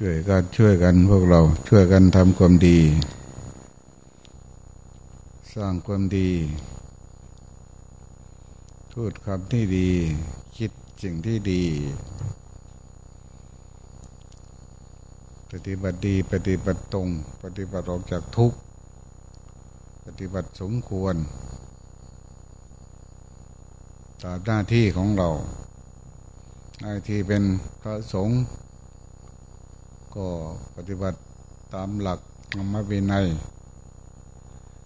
ช่วยกันช่วยกันพวกเราช่วยกันทำความดี สร้างความดีพูดคำที่ดี คิดสิ่งที่ดี ปฏิบัติดีปฏิบัติตรง ปฏิบัติออกจากทุกข์ปฏิบัติสมควรตามหน้าที่ของเราหน้าที่เป็นพระสงฆ์ ก็ปฏิบัติตามหลักธรรมวินัย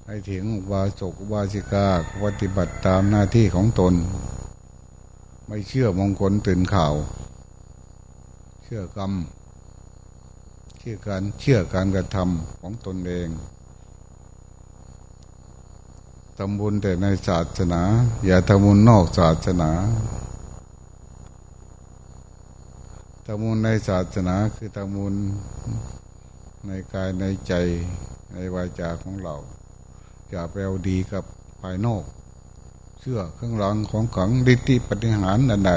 ให้ถึงวาสกวาสิกาปฏิบัติตามหน้าที่ของตน ไม่เชื่อมงคลตื่นข่าว เชื่อกรรม เชื่อการเชื่อการกระทำของตนเองทำบุญแต่ในศาสนา อย่าทำบุญนอกศาสนา ทำบุญในศาสนาคือทำบุญในกายในใจในวาจาของเรา อย่าไปเอาดีกับภายนอก เชื่อเครื่องรางของขังดิติปฏิหารอันใด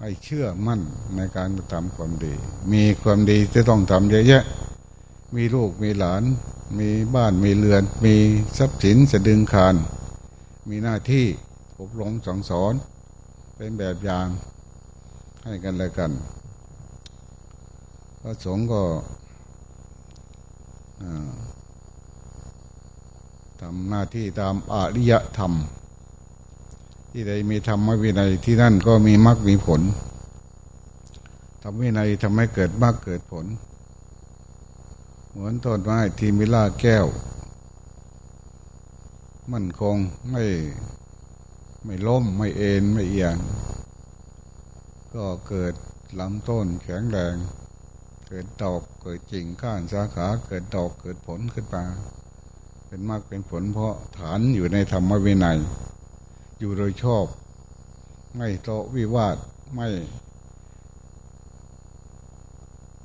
ให้เชื่อมั่นในการทำความดี มีความดีจะต้องทำเยอะแยะ มีลูกมีหลาน มีบ้านมีเรือน มีทรัพย์สินสะดึงคารมีหน้าที่อบรมสั่งสอน เป็นแบบอย่าง ให้กันและกัน พระสงฆ์ก็ทำหน้าที่ตามอริยธรรม ที่ใดมีธรรมวินัยที่นั่นก็มีมรรคมีผลทำวินัยทำให้เกิดมรรคเกิดผล เหมือนต้นไม้ที่มีลาแก้ว มั่นคงไม่ไม่ล้มไม่เอ็นไม่เอียง ก็เกิดลำต้นแข็งแรง เกิดดอกเกิดจริงก้านสาขา เกิดดอกเกิดผลขึ้นมา เป็นมากเป็นผลเพราะฐานอยู่ในธรรมวินัย อยู่โดยชอบ ไม่โตวิวาทไม่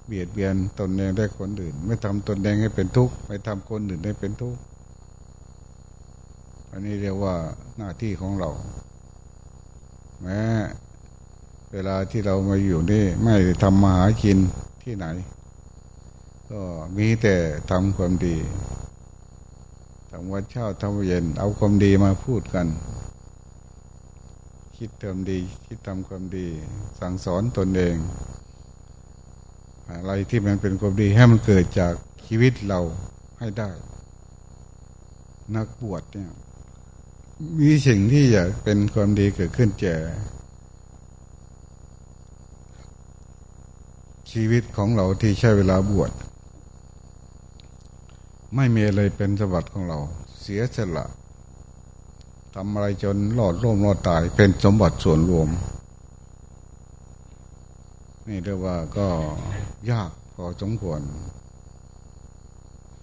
เบียดเบียนตนเองได้คนอื่น ไม่ทำตนเองให้เป็นทุกข์ไม่ทำคนอื่นให้เป็นทุกข์อันนี้เรียกว่าหน้าที่ของเรา แม้ เวลาที่เรามาอยู่นี่ไม่ทำมาหากินที่ไหน ก็มีแต่ทำความดีทำวันเช้าทำเย็น เอาความดีมาพูดกัน คิดทำดี คิดทำความดี สั่งสอนตนเอง อะไรที่มันเป็นความดีให้มันเกิดจากชีวิตเราให้ได้ นักบวชเนี่ยมีสิ่งที่อยากเป็นความดีเกิดขึ้นแก่ ชีวิตของเราที่ใช้เวลาบวช ไม่มีอะไรเป็นสมบัติของเรา เสียสละทำอะไรจนหลอดร่วมรอดตายเป็นสมบัติส่วนรวม นี่เรียกว่าก็ยากพอสมควร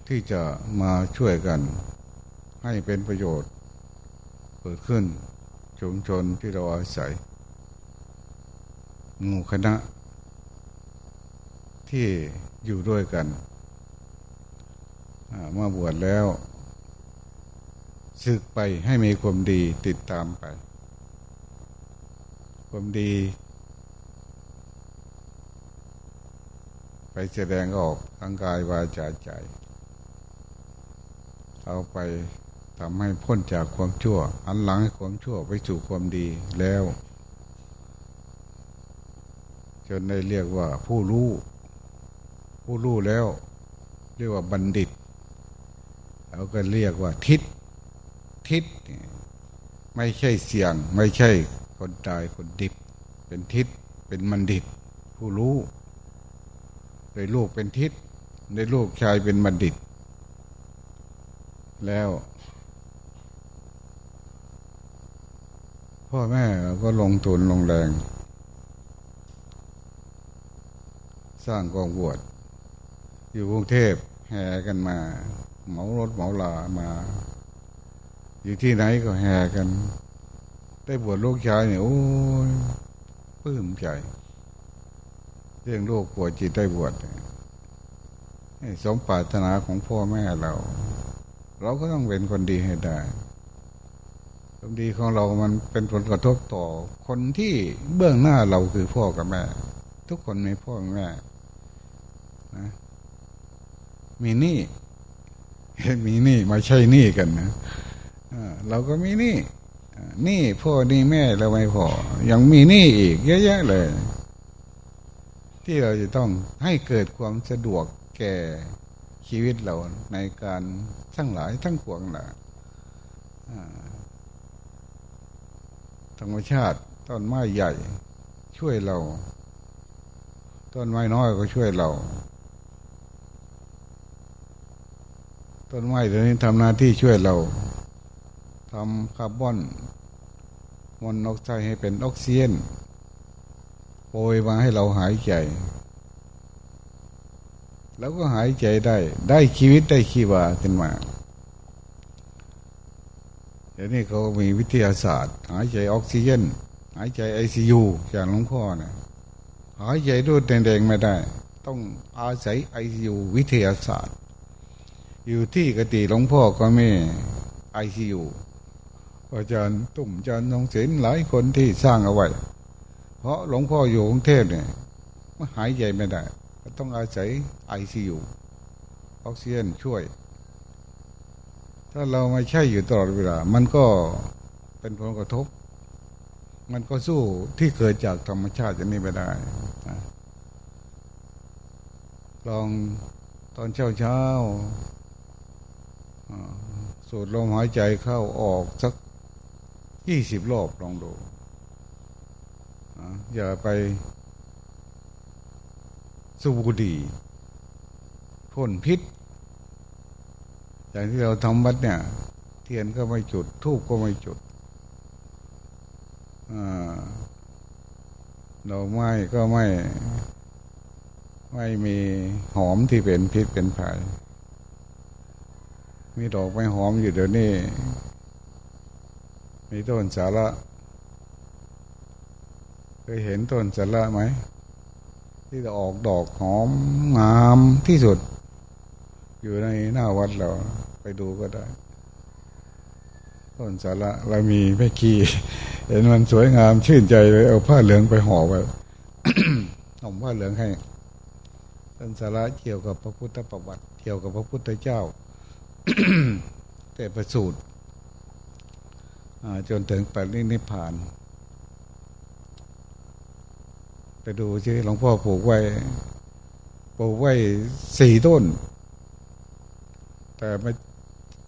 ที่จะมาช่วยกัน ให้เป็นประโยชน์เกิดขึ้นชุมชนที่เราอาศัยหมู่คณะ ที่อยู่ด้วยกันเมื่อบวชแล้วศึกไปให้มีความดีติดตามไป ความดี ไปแสดงออกทางกายวาจาใจเอาไปทำให้พ้นจากความชั่ว อันหลังความชั่วไปสู่ความดีแล้ว จนได้เรียกว่าผู้รู้ ผู้รู้แล้ว เรียกว่าบัณฑิตเราก็เรียกว่าทิศทิศไม่ใช่เสียง ไม่ใช่คนตายคนดิบ เป็นทิศเป็นบัณฑิต ผู้รู้ในลูกเป็นทิศในลูกชายเป็นบัณฑิต แล้วพ่อแม่ก็ลงทุนลงแรง สร้างกองบวช อยู่กรุงเทพแห่กันมา เหมารถเหมาลามา อยู่ที่ไหนก็แห่กัน ได้บวชลูกชายเนี่ยโอ้ยปลื้มใจ เรื่องลูกปวดจิตได้บวชสมปรารถนาของพ่อแม่เรา เราก็ต้องเป็นคนดีให้ได้ความดีของเรามันเป็นผลกระทบต่อ คนที่เบื้องหน้าเราคือพ่อกับแม่ ทุกคนมีพ่อแม่นะ มีหนี้มีหนี้มาใช่หนี้กันนะเราก็มีหนี้หนี้พ่อหนี้แม่เราไม่พอ ยังมีหนี้อีกเยอะแยะเลย ที่เราจะต้องให้เกิดความสะดวกแก่ชีวิตเราในการทั้งหลายทั้งปวงแหละธรรมชาติต้นไม้ใหญ่ ช่วยเรา ต้นไม้น้อยก็ช่วยเรา ต้นไม้ตัวนี้ทำหน้าที่ช่วยเราทำคาร์บอนมอนอกไซด์ให้เป็นออกซิเจนโปรยมาให้เราหายใจ แล้วก็หายใจได้ ได้ชีวิตได้ชีวาขึ้นมาเดี๋ยวนี้เขามีวิทยาศาสตร์ หายใจออกซิเจนหายใจไอซียูอย่างหลวงพ่อนะหายใจด้วยแดงๆไม่ได้ ต้องอาศัยไอซียูวิทยาศาสตร์ อยู่ที่กติหลวงพ่อก็ไม่ไอซียูอาจารย์ตุ่มอาจารย์นงศิลหลายคนที่สร้างเอาไว้ เพราะหลวงพ่ออยู่กรุงเทพเนี่ยมันหายใจไม่ได้ต้องอาศัยไอซียูออกซิเจนช่วย ถ้าเราไม่ใช่อยู่ตลอดเวลา มันก็เป็นผลกระทบ มันก็สู้ที่เกิดจากธรรมชาติจะนี้ไม่ได้ลองตอนเช้าเช้า สูดลมหายใจเข้าออกสักยี่สิบรอบลองดูอย่าไปสูบดีพ่นพิษ อย่างที่เราทำวัดเนี่ย เทียนก็ไม่จุด ทูบก็ไม่จุดดอกไม้ก็ไม่ ไม่มีหอมที่เป็นพิษเป็นภัย มีดอกไม้หอมอยู่เดี๋ยวนี้ มีต้นสาระเคยเห็นต้นสาระไหม ที่จะออกดอกหอมงามที่สุด อยู่ในหน้าวัดเราไปดูก็ได้ ต้นสาระเรามีแม่กีเห็นมันสวยงามชื่นใจเลยเอาผ้าเหลืองไปห่อไว้ห่มผ้าเหลืองให้ต้นสาระเกี่ยวกับพระพุทธประวัติเกี่ยวกับพระพุทธเจ้า แต่ประสูตรจนถึงปรินิพาน ไปดูที่อหลวงพ่อปลูกไว้ปลูกไว้สี่ต้น แต่ไม่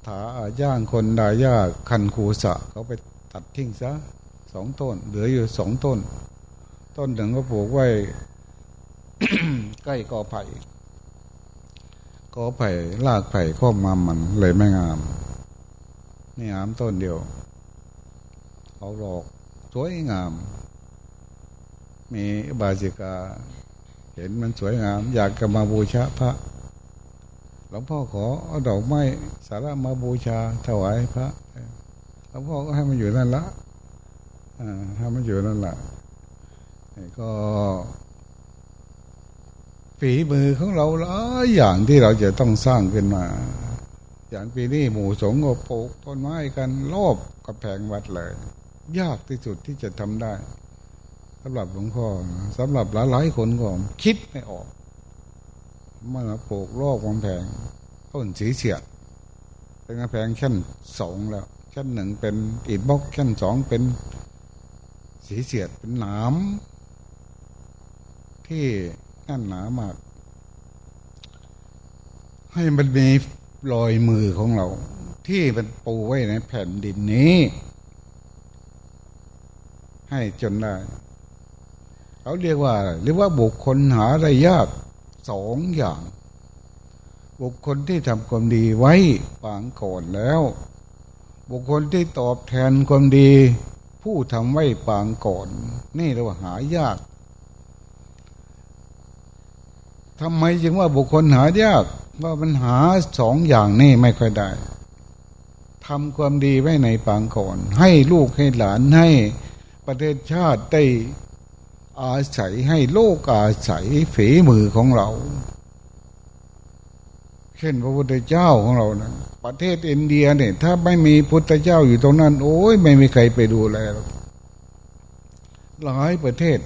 ถาย่างคนดายาคันคูสะ เขาไปตัดทิ้งซะสองต้น เหลืออยู่สองต้น ต้นหนึ่งก็ปลูกไว้ใกล้กอไผ่ กอไผ่ลากไผ่ข้อมามันเลยไม่งาม นี่งามต้นเดียว เขาหลอกสวยงาม มีบาจิกา เห็นมันสวยงาม อยากจะมาบูชาพระ หลวงพ่อขอเอาดอกไม้สาระมาบูชาถวายพระหลวงพ่อก็ให้มันอยู่นั่นละอ่าให้มันอยู่นั่นละก็ ฝีมือของเราหลายอย่างที่เราจะต้องสร้างขึ้นมา อย่างปีนี้หมู่สงฆ์ก็ปลูกต้นไม้กันรอบกระแพงวัดเลย ยากที่สุดที่จะทำได้สำหรับหลวงพ่อสำหรับหลายหลายคนก็คิดไม่ออกมาปลูกโลกกำแพงต้นสีเสียดเป็นกำแพงชั้นสองแล้วชั้นหนึ่งเป็นอิฐบล็อกชั้นสองเป็นสีเสียดเป็นหนามที่ นั่นหนามาก ให้มันมีรอยมือของเรา ที่มันปูไว้ในแผ่นดินนี้ ให้จนได้เขาเรียกว่าเรียกว่าบุคคลหาได้ยากสองอย่าง บุคคลที่ทำความดีไว้ปางก่อนแล้ว บุคคลที่ตอบแทนความดี ผู้ทำไว้ปางก่อน นี่เราหายาก ทำไมจึงว่าบุคคลหายากว่ามันหาสองอย่างนี่ไม่ค่อยได้ทำความดีไว้ในปางก่อน ให้ลูกให้หลานให้ประเทศชาติได้อาศัยให้โลกอาศัยฝีมือของเรา เช่นพระพุทธเจ้าของเรานะประเทศอินเดียเนี่ย ถ้าไม่มีพุทธเจ้าอยู่ตรงนั้น โอ้ยไม่มีใครไปดูแลหลายประเทศ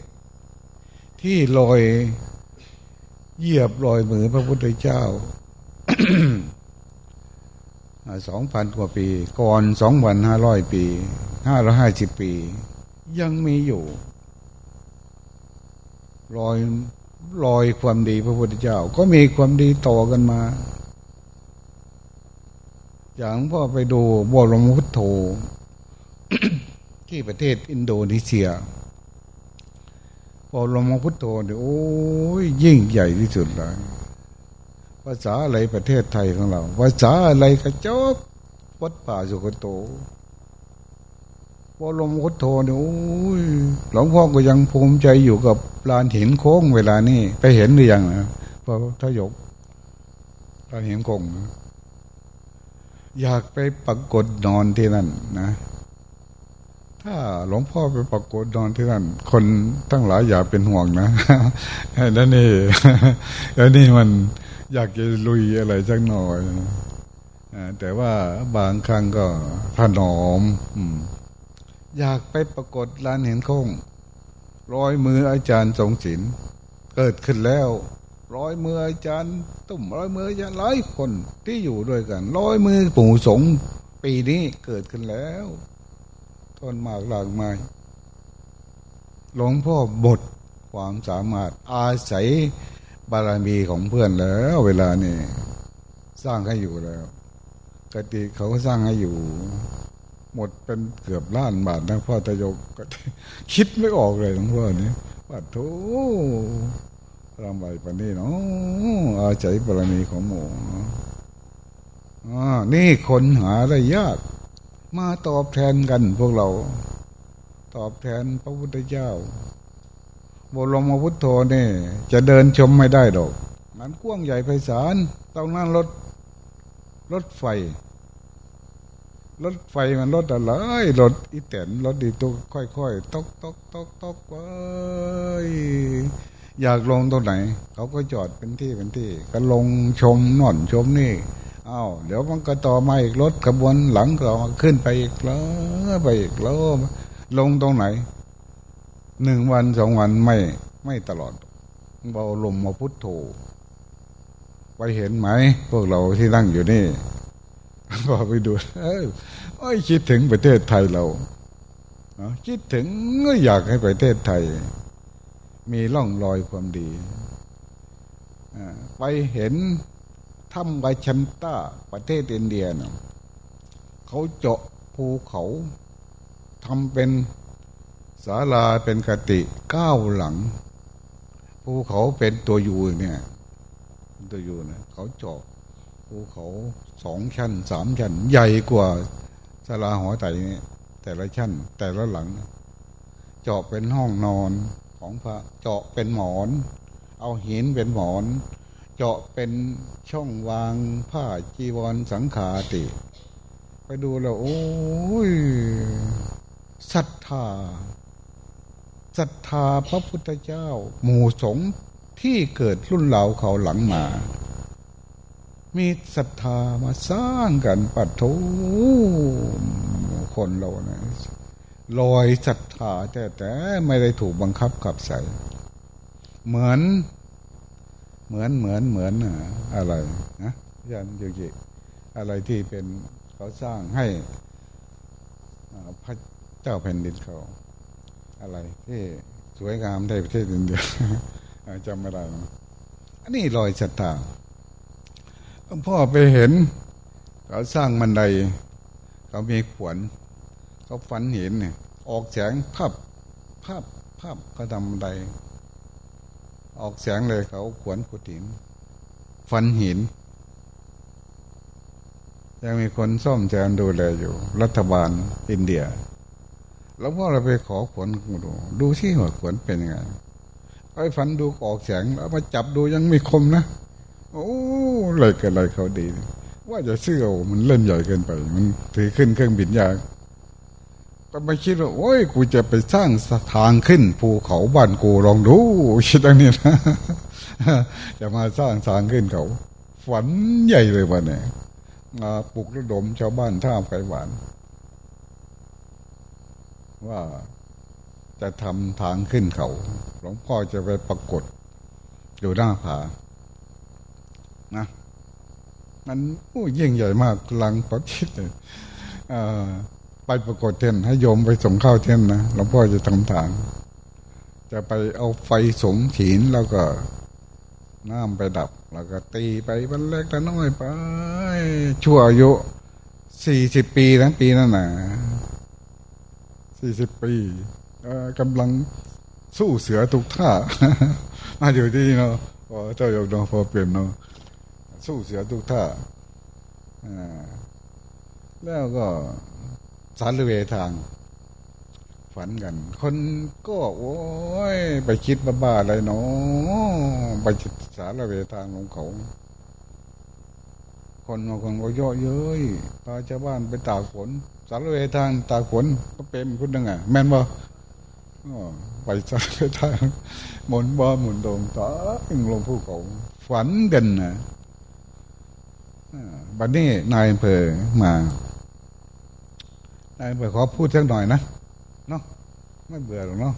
ที่ลอย เหยียบรอยมือพระพุทธเจ้าสองพันกว่าปี ก่อนสองพันห้าร้อยปีห้าร้อยห้าสิบปี ยังมีอยู่รอยรอยความดีพระพุทธเจ้า ก็มีความดีต่อกันมา อย่างพ่อไปดูบรมพุทโธที่ประเทศอินโดนีเซีย บรมพุทโธเนี่ยโอ้ยยิ่งใหญ่ที่สุดเลยภาษาอะไรประเทศไทยของเรา ภาษาอะไรกระจกวัดป่าสุกโตพอลมพุทโธเนี่ยโอ้ยหลวงพ่อก็ยังภูมิใจอยู่กับลานหินโค้งเวลานี้ไปเห็นหรือยังนะพอทยกลานหินโค้งอยากไปปรากฏนอนที่นั่นนะ ถ้าหลวงพ่อไปปรากฏนอนที่นั่นคนทั้งหลายอย่าเป็นห่วงนะแล้วนี่แล้วนี่มันอยากจะลุยอะไรสักหน่อยแต่ว่าบางครั้งก็ถนอมอยากไปปรากฏลานเห็นคงร้อยมืออาจารย์ทรงศิลเกิดขึ้นแล้วร้อยมืออาจารย์ตุ่มร้อยมืออาจารย์หลายคนที่อยู่ด้วยกันร้อยมือปู่สงปีนี้เกิดขึ้นแล้ว ต้นมากหลากไม้หลวงพ่อบทความสามารถอาศัยบารมีของเพื่อนแล้ว เวลานี่สร้างให้อยู่แล้วกติเขาก็สร้างให้อยู่ หมดเป็นเกือบล้านบาทนะพ่อตะยกก็คิดไม่ออกเลยหลวงพ่อนี่ปัดโถรำไปปนนี้เนาะอาศัยบารมีของหมู่อ่านี่คนหาได้ยาก มาตอบแทนกันพวกเรา ตอบแทนพระพุทธเจ้าบรมพุทโธนี่จะเดินชมไม่ได้ดอกนั้นกว้างใหญ่ไพศาลต้องนั่งรถรถไฟ รถไฟมันรถอะไรรถอีแตนรถดีตัวค่อยๆตกตกตกตกไปอยากลงตรงไหน เขาก็จอดเป็นที่เป็นที่ ก็ลงชมนอนชมนี่ อ้าวเดี๋ยวมันก็ต่อมาอีกรถขบวนหลังก็ขึ้นไปอีกแล้วไปอีกแล้วลงตรงไหนหนึ่งวันสองวันไม่ไม่ตลอดเบาลมมาพุทโธไปเห็นไหม พวกเราที่นั่งอยู่นี่พอไปดูเออคิดถึงประเทศไทยเราคิดถึงก็อยากให้ประเทศไทย มีร่องรอยความดีไปเห็น ถ้ำไบชันต้าประเทศอินเดียนะเขาเจาะภูเขาทำเป็นศาลาเป็นกติเก้าหลังภูเขาเป็นตัวยูเนี่ยตัวยูเนี่ยเขาเจาะภูเขาสองชั้นสามชั้น ใหญ่กว่าศาลาหอไตนี่แต่ละชั้น แต่ละหลัง เจาะเป็นห้องนอนของพระเจาะเป็นหมอน เอาหินเป็นหมอน เจาะเป็นช่องวางผ้าจีวรสังขาติ ไปดูแล้วโอ้ยศรัทธาศรัทธาพระพุทธเจ้า หมู่สงฆ์ที่เกิดรุ่นเหล่าเขาหลังมา มีศรัทธามาสร้างกันปัดโถคนเราเนะลอยศรัทธาแต่แต่ไม่ได้ถูกบังคับขับใส่เหมือน เหมือนเหมือนเหมือนอะไรนะยันโยกิอะไรที่เป็นเขาสร้างให้พระเจ้าแผ่นดินเขา อะไรที่สวยงามในประเทศอินเดียจำไม่ได้อันนี้รอยศรัทธาพ่อไปเห็น เขาสร้างมันไดเขามีขวน เขาฝันเห็นเนี่ยออกแสงภาพภาพภาพเขาทำบันได ออกแสงเลยเขาขวนขุดหินฝันหิน ยังมีคนซ่อมแซมดูแลอยู่ รัฐบาลอินเดีย แล้วพอเราไปขอขวนดู ดูที่หัวขนเป็นยังไงไอ้ฟันดูออกแสงแล้วมาจับดูยังไม่คมนะโอ้อะไรกันอะไรเขาดี ว่าจะซื้อเอมันเล่นใหญ่เกินไป มันถือขึ้นเครื่องบินยาก ก็ไม่คิดว่าโอ้ยกูจะไปสร้างทางขึ้นภูเขาบ้านกูลองดูคิดอันนี้นะจะมาสร้างทางขึ้นเขา ฝันใหญ่เลยวันนี้มาปลุกระดมชาวบ้านท่าไก่หวาน ว่าจะทำทางขึ้นเขา หลวงพ่อจะไปปรากฏอยู่หน้าผานะมันโอ้ยิ่งใหญ่มากลังปัชิดเลย ไปปรากฏเทนให้โยมไปส่งข้าวเทนนะหลวงพ่อจะทำทางจะไปเอาไฟสงฉีนแล้วก็น้ำไปดับ แล้วก็ตีไปวันแรกแต่น้อยไป ชั่วอายุสี่สิบปีนะปีนั่นน่ะสี่สิบปีกำลังสู้เสือทุกท่ามาอยู่ที่เนาะพอเจ้าโยมนอพอเปลี่ยนเนาะสู้เสือทุกท่าแล้วก็ สารเวทาง ฝันกัน คนก็โอ้ย ไปคิดบ้าๆอะไรเนาะไปสารเวทางของเขา คนบางคนก็ย่อเย้ยพาชาวบ้านไปตากฝนสารเวทางตากฝนก็เป็นคุณดังไงแม่นบ่ไปสารเวทางหมุนบ่หมุนโดมต่อลงผู้เขาฝันกันนะบัดนี้นายอำเภอมา นายอำเภอขอพูดสักหน่อยนะเนาะไม่เบื่อหรอกเนาะ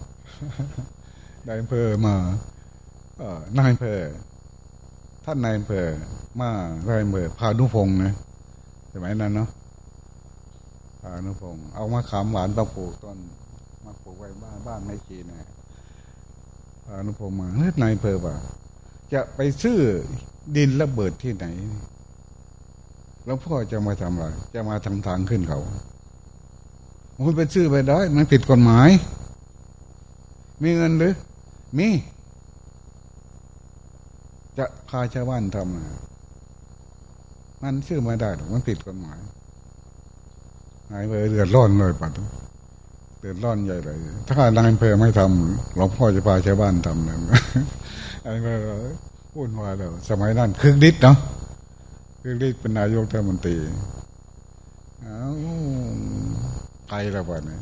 นายอำเภอมาเออนายอำเภอท่านนายอำเภอมานายอำเภอพานุพงศ์นะสมัยนั้นเนาะพานุพงศ์เอามาขามหวานมาปลูกต้นมาปลูกไว้บ้านบ้านไม่กีนะพานุพงศ์มาเฮ้ยนายอำเภอว่าจะไปซื้อดินระเบิดที่ไหน แล้วพ่อจะมาทำอะไร จะมาทำทางขึ้นเขา คุณไปซื้อไปได้ มันผิดกฎหมาย มีเงินหรือ มี จะพาชาวบ้านทำมันซื้อไม่ได้หรอกมันผิดกฎหมายนายอำเภอเดือดร้อนเลยปัดเดือดร้อนใหญ่เลย ถ้านายเภอไม่ทำหลวงพ่อจะพาชาวบ้านทำเลยนายอำเภอพูดมาแล้วสมัยนั้นคึกฤทธิ์เนาะคือเรียกเป็นนายกรัฐมนตรีเอาว ไกลแล้วบ้านี้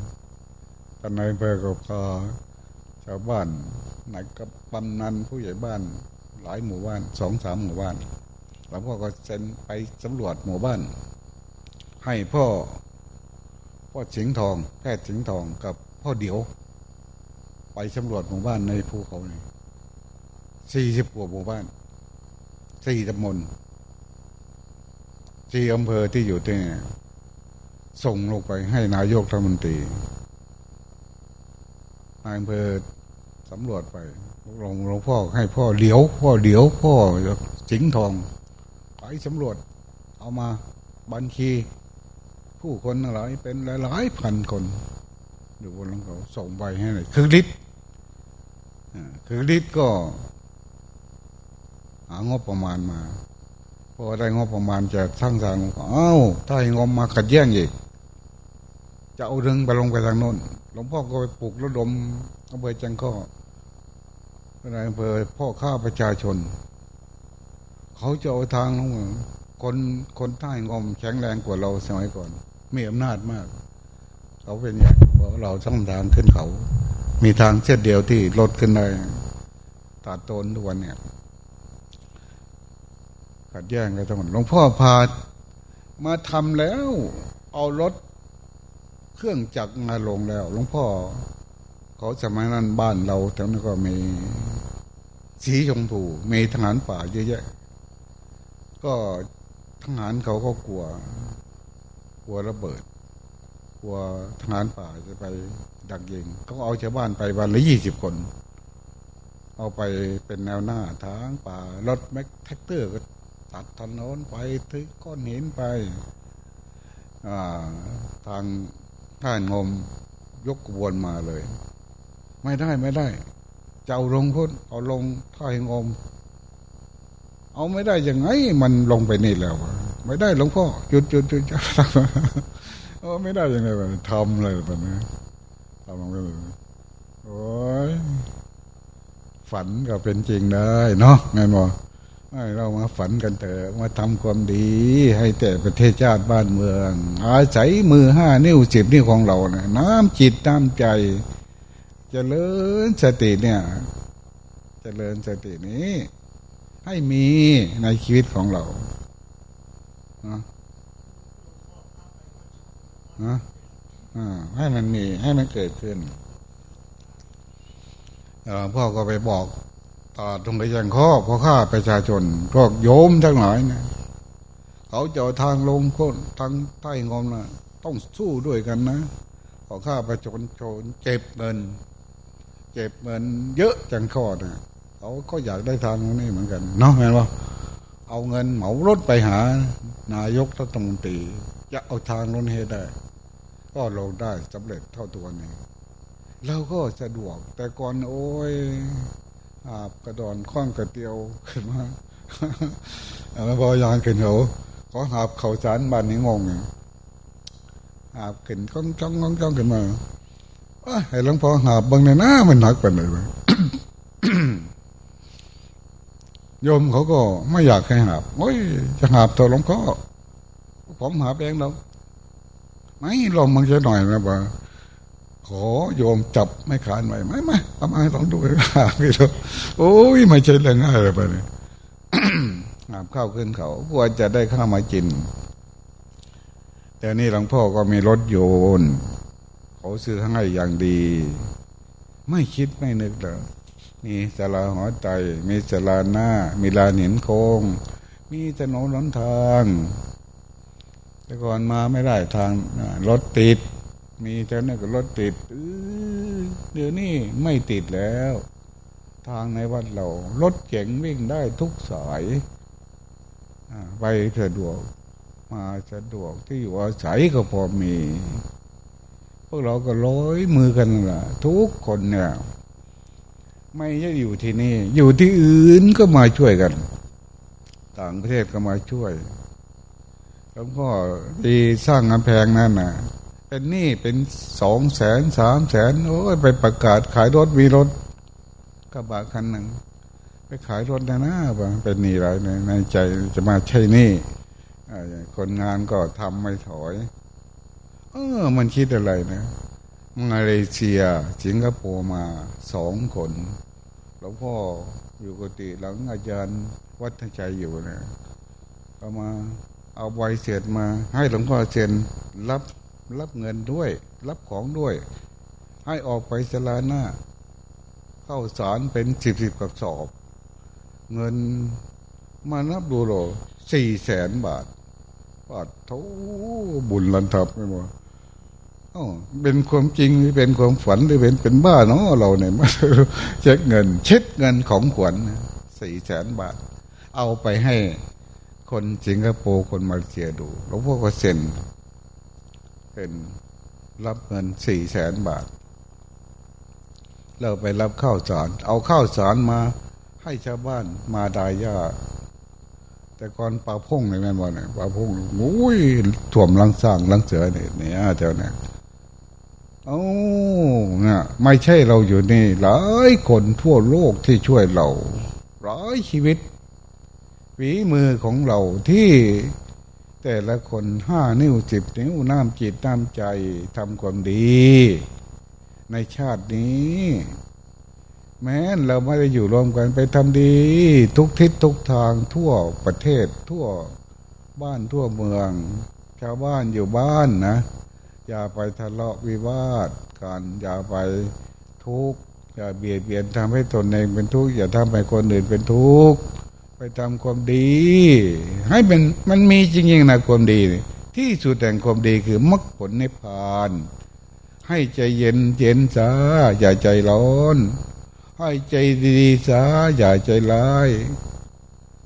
ตอนนายเบอร์ก็พาชาวบ้านไหนกับกำนันผู้ใหญ่บ้าน หลายหมู่บ้านสองสามหมู่บ้านแล้วพ่อก็เซ็นไปสำรวจหมู่บ้าน ให้พ่อพ่อสิงทองแพทย์สิงทองกับพ่อเดียว ไปสำรวจหมู่บ้านในภูเขานี่สี่สิบกว่าหมู่บ้านสี่ตำบลที่อำเภอที่อยู่ที่ ส่งลงไปให้นายกรัฐมนตรีนายอำเภอสำรวจไปหลวงหลวงพ่อให้พ่อเหลียว พ่อเหลียว พ่อสิงทองไปสำรวจ เอามาบัญชี ผู้คนหลายเป็นหลายพันคน อยู่บนหลังเขาส่งไปให้เลยคือฤทธิ์คือฤทธิ์ก็หางบประมาณมาพอได้งบประมาณจะสร้างทางเอ้าถ้าให้งบมาขัดแย้งอีก จะเอาเรื่องไปลงไปทางโน้นหลวงพ่อก็ไปปลูกระดมอำเภอจังก็ในอำเภอพ่อข้าประชาชน เขาจะเอาทางลงคนคนใต้งมแข็งแรงกว่าเราสมัยก่อน มีอำนาจมาก เขาเป็นอย่เพราะเราช่องทางขึ้นเขา มีทางเส้นเดียวที่ลดขึ้นได้ตัดต้นทุกวันเนี่ยขัดแย้งกันทั้งหมดหลวงพ่อพามาทำแล้ว เอารถ เครื่องจักรมาลงแล้ว หลวงพ่อ เขาสมัยนั้นบ้านเราแถวนั้นก็มีสีชมพูมีทหารป่าเยอะแยะ ก็ทหารเขาก็กลัว กลัวระเบิด กลัวทหารป่าจะไปดักยิงเขาเอาชาวบ้านไปวันละยี่สิบคน เอาไปเป็นแนวหน้าทางป่ารถแม็กแท็กเตอร์ก็ตัดถนนไปทึกก้อนหินไปทาง ท่านงมยกกวนมาเลย ไม่ได้ไม่ได้จะเอาลงพุทเอาลงท่ายงม เอาไม่ได้ยังไง มันลงไปนี่แล้วไม่ได้หลวงพ่อหยุดหยุดหยุดเออไม่ได้ยังไงแบบทำเลยแบบนี้ทำลงไปเลยโอ้ยฝันก็เป็นจริงได้เนาะไงหมอ เรามาฝันกันเถอะมาทำความดี ให้แต่ประเทศชาติบ้านเมือง อาศัยมือห้านิ้วสิบนิ้วของเรานะน้ำจิตน้ำใจจเจริญสติเนี่ยจเจริญสตินี้ ให้มีในชีวิตของเรานะนะให้มันมีให้มันเกิดขึ้นพ่อก็ไปบอก ตาตรงไปยังข้อพอข้าประชาชนพวกโยมทั้งหลายนะเขาจะทางลงคนทางใต้งอมนะต้องสู้ด้วยกันนะขอข้าประชนชนเจ็บเงิน เจ็บเงิน เยอะจังข้อนะเขาก็อยากได้ทางนี้เหมือนกันเนาะแม่ว่าเอาเงินเหมารถไปหา นายกรัฐมนตรีจะเอาทางล้นให้ได้ ก็ลงได้สำเร็จเท่าตัวนี้เราก็สะดวกแต่ก่อนโอ้ย อาบกระดอนข้องกระเตียวขึ้นมาแล้วพอยานขึ้นเขาขาหาบเขาสารบ้านนี้งงไงหาบขึ้นก้องจ้องก้องจ้องขึ้นมาให้หลวงพ่อหาบบางในหน้ามันหนักไปเลยโยมเขาก็ไม่อยากให้หาบโอ้ยจะหาบตัวหลวงพ่อผมหาเองแล้วไม่ลองมันจะหน่อยนะบ่า ขอโยมจับไม่ขานไหวไหมไม่ทำไมลองดูหาพี่ดูโอ้ยไม่ใช่เรื่องง่ายเลยไปเนี่ยหาบข้าวขึ้นเขากลัวจะได้ข้าวมากิน แต่นี่หลวงพ่อก็มีรถโยนเขาซื้อให้อย่างดี ไม่คิดไม่นึกเลยมีสลาหัวใจมีสลาหน้า มีลาเหนหินโคง มีถนนหนทาง แต่ก่อนมาไม่ได้ทางรถติด มีแต่นั่นก็รถติดเดี๋ยวนี้ไม่ติดแล้ว ทางในวัดเรา รถเก๋งวิ่งได้ทุกสายไปสะดวก มาสะดวกที่อยู่อาศัยก็พอมี พวกเราก็ร้อยมือกันล่ะ ทุกคนเนี่ย ไม่ใช่อยู่ที่นี่ อยู่ที่อื่นก็มาช่วยกัน ต่างประเทศก็มาช่วยหลวงพ่อที่สร้างกำแพงนั่นน่ะ เป็นนี่เป็นสองแสนสามแสนโอ้ยไปประกาศขายรถมีรถกระบะคันหนึ่ง ไปขายรถนะนะเป็นนี่ไรในในใจจะมาใช่นี่คนงานก็ทำไม่ถอย เออ มันคิดอะไรนะมาเลเซียสิงคโปร์มาสองคนหลวงพ่ออยู่กุฏิหลังอาจารย์วัฒชัยอยู่เนี่ยเอามาเอาใบเสร็จมา ให้หลวงพ่อเซ็นรับ รับเงินด้วย รับของด้วย ให้ออกไปสลาหน้า เข้าสารเป็นสิบสิบกับสอบ เงินมานับดูโลสี่แสนบาทบาทเท่าบุญลันทับไม่หมดเป็นความจริงหรือเป็นความฝันหรือเป็นเป็นบ้าเนาะเราเนี่ยมาเช็คเงิน เช็ดเงินของขวัญสี่แสนบาท เอาไปให้คนสิงคโปร์คนมาเลเซียดูหลวงพ่อก็เซ็น เป็นรับเงินสี่แสนบาท เราไปรับข้าวสาร เอาข้าวสารมาให้ชาวบ้านมาดายาแต่ก่อนปลาพุ่งในแม่บอลเนี่ยปลาพุ่งโอ้ยถ่วมลังสร้างลังเสือเนี่ยเนี่ยเจ้าเนี่ยโอ้เนี่ยไม่ใช่เราอยู่นี่ หลายคนทั่วโลกที่ช่วยเราหลายชีวิตฝีมือของเราที่ แต่ละคนห้านิ้วสิบนิ้วน้ำจิตน้ำใจทำความดี ในชาตินี้ แม้เราไม่ได้อยู่รวมกันไปทำดี ทุกทิศทุกทางทั่วประเทศทั่วบ้านทั่วเมือง ชาวบ้านอยู่บ้านนะ อย่าไปทะเลาะวิวาทกันอย่าไปทุกข์อย่าเบียดเบียนทำให้ตนเองเป็นทุกข์อย่าทำให้คนอื่นเป็นทุกข์ ไปทำความดี ให้เป็นมันมีจริงๆนะความดี ที่สุดแต่งความดีคือมรรคผลในพาน ให้ใจเย็นเย็นซาอย่าใจร้อน ให้ใจดีๆซาอย่าใจร้าย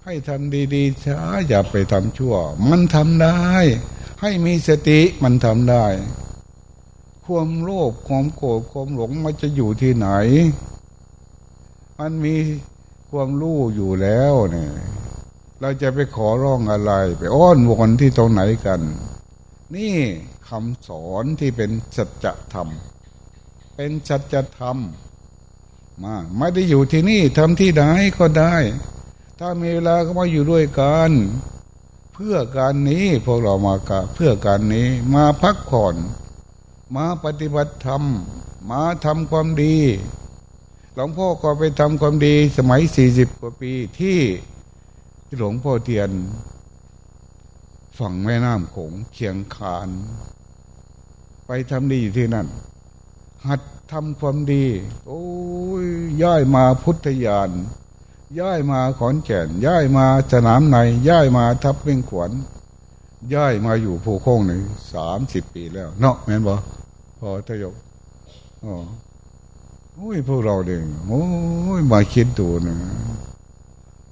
ให้ทำดีๆซาอย่าไปทำชั่ว มันทำได้ ให้มีสติมันทำได้ ความโลภความโกรธความหลงมันจะอยู่ที่ไหน มันมี ความรู้อยู่แล้วเนี่ยเราจะไปขอร้องอะไร ไปอ้อนวอนที่ตรงไหนกัน นี่คำสอนที่เป็นสัจธรรม เป็นสัจธรรมมาไม่ได้อยู่ที่นี่ทำที่ไหนก็ได้ ถ้ามีเวลาก็มาอยู่ด้วยกัน เพื่อการนี้พวกเรามากะเพื่อการนี้มาพักผ่อน มาปฏิบัติธรรม มาทำความดี ลวงพ่อก็ไปทำความดีสมัยสี่สิบกว่าปีที่หลวงพ่อเทียน ฝั่งแม่น้ำโขงเคียงคาน ไปทำดีอยู่ที่นั่น หัดทำความดี โอ้ยย้ายมาพุทธญาณย้ายมาขอนแก่น ย้ายมาสนามใน ย้ายมาทับเพ่งขวัญย้ายมาอยู่ภูโค้งหนึ่งสามสิบปีแล้ว เนาะแม่นบอพอทยกอ๋อ โอ้ยพวกเราเด่งโอ้ยมาคิดดูนะ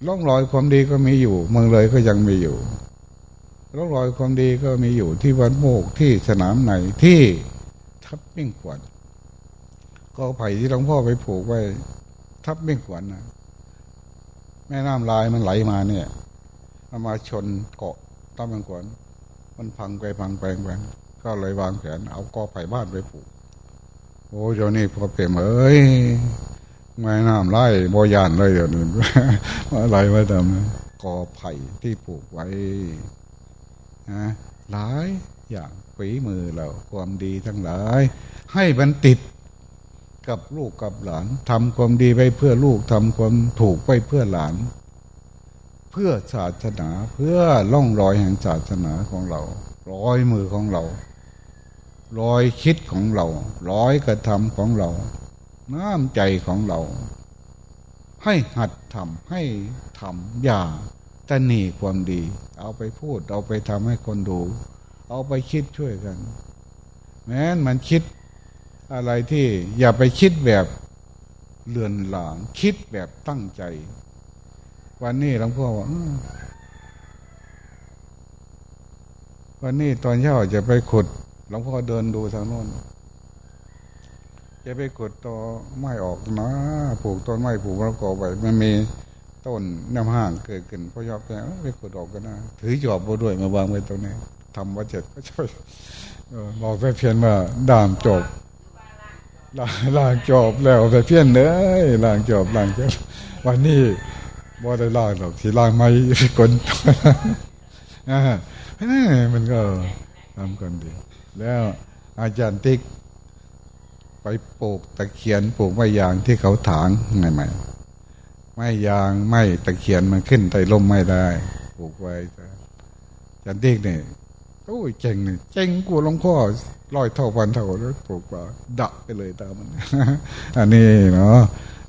ร่องรอยความดีก็มีอยู่ เมืองเลยก็ยังมีอยู่ร่องรอยความดีก็มีอยู่ที่วัดโมกที่สนามไหนที่ทับมิ่งขวัญก็ไผ่ที่หลวงพ่อไปผูกไว้ ทับมิ่งขวัญนะแม่น้ำลายมันไหลมาเนี่ยมันมาชนเกาะทับมิ่งขวัญมันพังไปพังไปไปก็เลยวางแผนเอากอไผ่บ้านไปผูก โอ้เดี๋ยวนี้พอเปลี่ยนเอ้ยแม่น้ำไหลบอยานเลยเดี๋ยวนี้อะไหลมาทำกอไผ่ที่ปลูกไว้นะหลายอย่างฝีมือเราความดีทั้งหลาย ให้มันติดกับลูกกับหลานทำความดีไปเพื่อลูกทำความถูกไปเพื่อหลาน เพื่อศาสนาเพื่อล่องรอยแห่งศาสนาของเรา ร้อยมือของเรา ร้อยคิดของเราร้อยกระทำของเรา น้ำใจของเรา ให้หัดทำให้ทำอย่าตนีความดี เอาไปพูด เอาไปทำให้คนดู เอาไปคิดช่วยกัน แม้นมันคิดอะไรที่อย่าไปคิดแบบเลือนหลางคิดแบบตั้งใจ วันนี้หลวงพ่อว่าวันนี้ตอนเช้าจะไปขุด หลวงพ่อเดินดูทางโน้นจะไปขุดต่อไม้ออกนะปลูกต้นไม้ปลูกมะละกอไปมันมีต้นน้ำห่างเกิดขึ้นพ่อยอบแกไปขุดออกกันนะถือจอบมาด้วยมาวางไว้ตรงนี้ทำวัดเจ็ดก็ช่วยบอกไปเพียนว่าดามจบล่างจบแล้วไปเพี้ยนเลยล่างจบล่างจบวันนี้บ่ได้ล่างหรอกที่ล่างไม่คนอ่านี่มันก็ทำกันดี แล้วอาจารย์ติ๊ก ไปปลูกตะเคียนปลูกไม้ยางที่เขาถางไงไหมไม้ยางไม้ตะเคียนมันขึ้นไต่ล่มไม่ได้ปลูกไว้อาจารย์ติ๊กเนี่ยโอ้ยเจ๋งเนี่ยเจ๋งกูหลวงพ่อร้อยเท่าพันเท่าแล้วปลูกว่าดับไปเลยตามมัน อันนี้เนาะ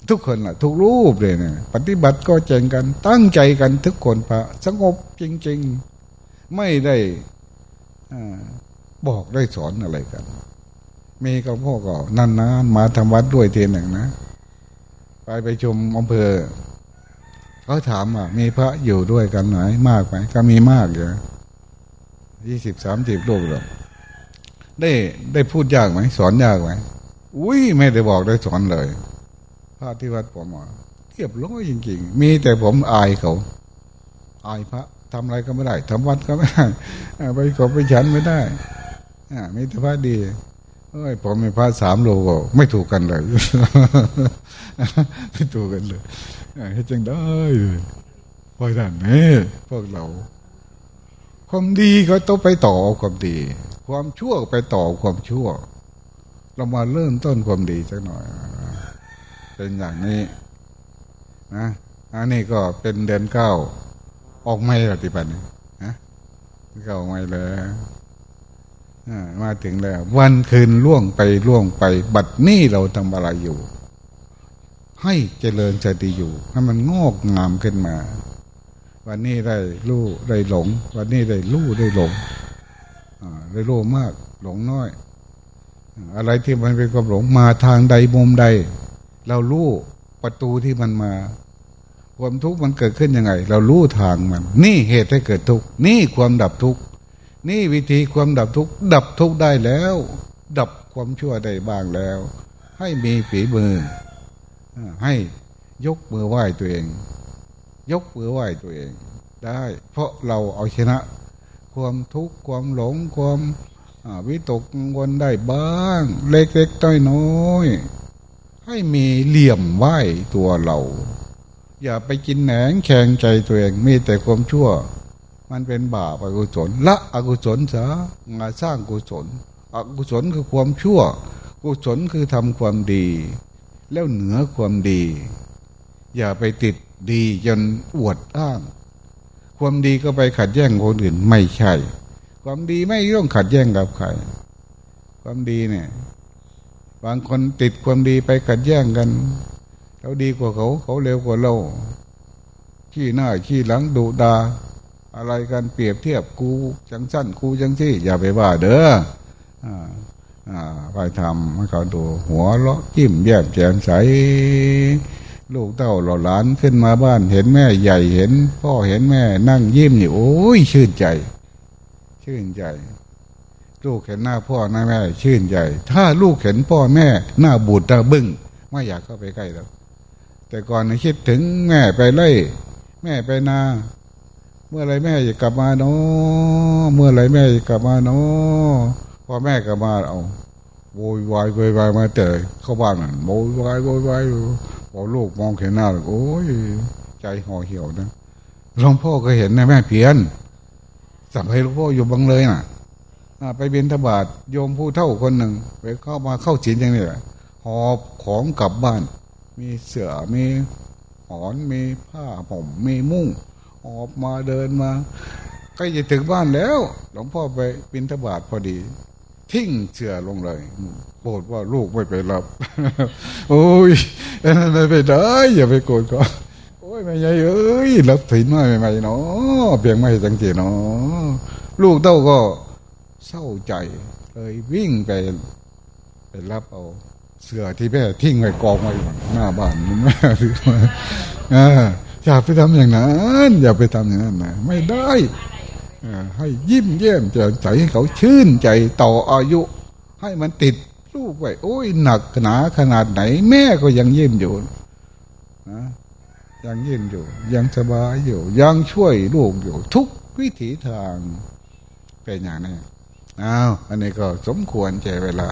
ทุกคนล่ะ ทุกรูปเลยเนี่ยปฏิบัติก็เจงกันตั้งใจกันทุกคนพระสงบจริง ๆ ไม่ได้ บอกได้สอนอะไรกัน มีกับพ่อก็นานๆมาทำวัดด้วยเทีหนึ่งนะ ไปไปชมอำเภอเขาถามว่ามีพระอยู่ด้วยกันไหนมากไหมก็มีมากอยู่ยี่สิบสามสิบลูกหรอกได้ได้พูดยากไหมสอนยากไหมอุ้ยไม่ได้บอกได้สอนเลยพระที่วัดผมเทียบร้อยจริงๆ มีแต่ผมอายเขา อายพระทำอะไรก็ไม่ได้ทำวัดก็ไม่ได้ไปขอไปฉันไม่ได้ มีแต่พระดีเอ้ยผมมีพระสามโลก็ไม่ถูกกันเลย ไม่ถูกกันเลยให้จังได้พอด้านนี้พวกเรา ความดีก็ต้องไปต่อความดี ความชั่วไปต่อความชั่ว เรามาเริ่มต้นความดีสักหน่อย เป็นอย่างนี้นะอันนี้ก็เป็นเดือนเก้าออกไม่ปฏิบัตินะเก้าไม่เลย มาถึงแล้ว วันคืนล่วงไปล่วงไป บัดนี้เราทำอะไรอยู่ ให้เจริญสติอยู่ ให้มันงอกงามขึ้นมา วันนี้ได้รู้ได้หลง วันนี้ได้รู้ได้หลงได้รู้มากหลงน้อย อะไรที่มันเป็นความหลงมาทางใดมุมใด เรารู้ประตูที่มันมา ความทุกข์มันเกิดขึ้นยังไง เรารู้ทางมัน นี่เหตุให้เกิดทุกข์นี่ความดับทุกข์ นี่วิธีความดับทุกข์ดับทุกข์ได้แล้ว ดับความชั่วได้บ้างแล้ว ให้มีฝีมือ ให้ยกมือไหว้ตัวเอง ยกมือไหว้ตัวเอง ได้ เพราะเราเอาชนะ ความทุกข์ความหลงความวิตกวนได้บ้าง เล็กๆน้อยให้มีเหลี่ยมไหวตัวเรา อย่าไปกินแหนงแข่งใจตัวเองมีแต่ความชั่ว มันเป็นบาปอกุศลละอกุศลซะงาสร้างกุศลอกุศลคือความชั่ว กุศลคือทำความดี แล้วเหนือความดี อย่าไปติดดีจนอวดอ้าง ความดีก็ไปขัดแย้งคนอื่นไม่ใช่ ความดีไม่ต้องขัดแย้งกับใคร ความดีเนี่ย บางคนติดความดีไปขัดแย้งกันเราดีกว่าเขา เขาเร็วกว่าเราขี้หน้าขี้หลังดุดา อะไรกันเปรียบเทียบกูจังสั้นกูจังที่ อย่าไปว่าเด้ออ่าอ่าไปทำให้เขาดูหัวเราะจิ้มแย้มแจ่มใส ลูกเต้าเราหลานขึ้นมาบ้าน เห็นแม่ใหญ่เห็น พ่อเห็นแม่นั่งยิ้มอยู่โอ้ยชื่นใจ ชื่นใจ ลูกเห็นหน้าพ่อหน้าแม่ ชื่นใจ ถ้าลูกเห็นพ่อแม่ หน้าบูดตาบึ้งไม่อยากเข้าไปใกล้แล้วแต่ก่อนคิดถึงแม่ไปไล่แม่ไปนา เมื่อไรแม่จะกลับมาเนาะเมื่อไรแม่จะกลับมาเนาะพอแม่กลับมาเอาโวยวายโวยวายมาเตะเข้าบ้านมันโวยวายโวยวายอยู่พอลูกมองเห็นหน้าเลยโอ้ยใจห่อเหี่ยวนะหลวงพ่อก็เห็นนะแม่เพียนสัมภาหลวงพ่ออยู่บังเลยน่ะอ่าไปบินทบาทโยมผู้เท่าคนหนึ่งไปเข้ามาเข้าศีลอย่างนี้แหละหอบของกลับบ้าน มีเสือมีหอนมีผ้าห่มมีมุ้ง ออกมาเดินมาใกล้จะถึงบ้านแล้ว หลวงพ่อไปบินทบาทพอดี ทิ้งเชื่อลงเลยโกรธว่าลูกไม่ไปรับ โอ้ยไม่ไปได้ อย่าไปโกรธก็โอ้ยไม่ใช่เอ้ยรับถิ่นไมาใหม่เนาะเพียงไม่จังเจเนาะลูกเต้าก็เศร้าใจ เลยวิ่งไปไปรับเอาเสื้อที่แม่ทิ้งไว้กองไว้หน้าบ้านแม่ถือมา อ่าอย่าไปทำอย่างนั้นอย่าไปทำอย่างนั้นนะไม่ได้อให้ยิ้มแย้มแจ่มใสให้เขาชื่นใจต่ออายุ ให้มันติดลูกไว้โอ้ยหนักหนาขนาดไหน แม่ก็ยังยิ้มอยู่นะยังยิ้มอยู่ ยังสบายอยู่ ยังช่วยลูกอยู่ ทุกวิถีทางเป็นอย่างนี้อ้าวอันนี้ก็สมควรใจเวลา